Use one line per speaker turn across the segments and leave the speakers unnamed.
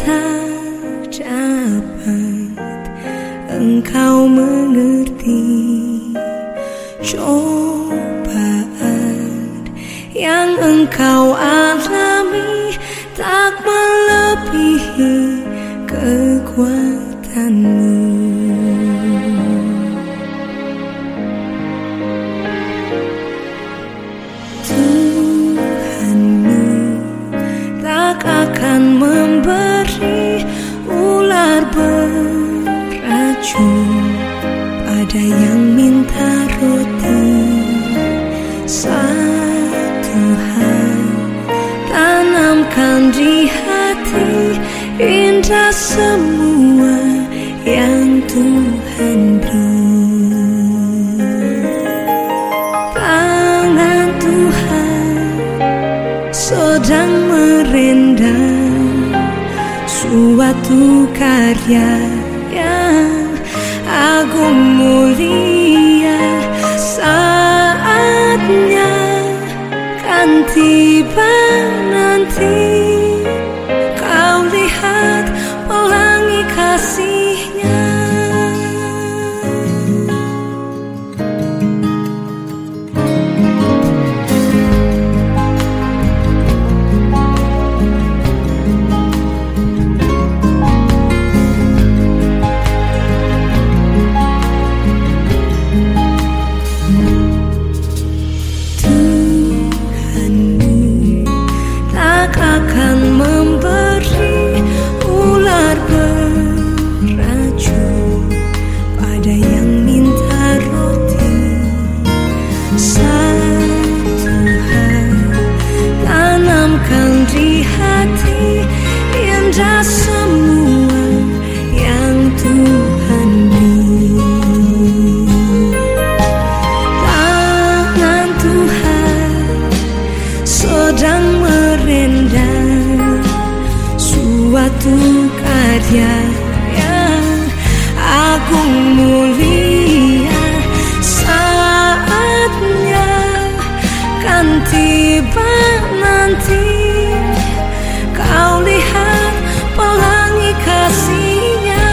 tak dapat engkau mengerti cobaan yang engkau alami. Tak semua yang Tuhan beri. Tangan Tuhan sedang merendam suatu karya yang agung mulia. Saatnya kan tiba nanti pelangi suatu karya yang agung mulia. Saatnya kan tiba nanti kau lihat pelangi kasihnya.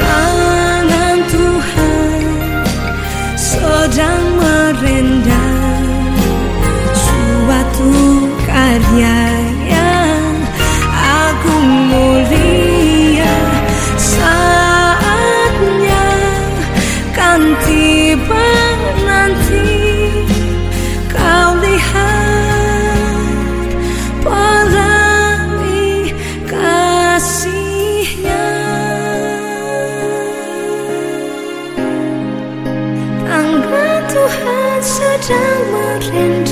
Tangan Tuhan sedang merendam tiba nanti kau lihat pelangi kasihnya. Tangan Tuhan sedang merendam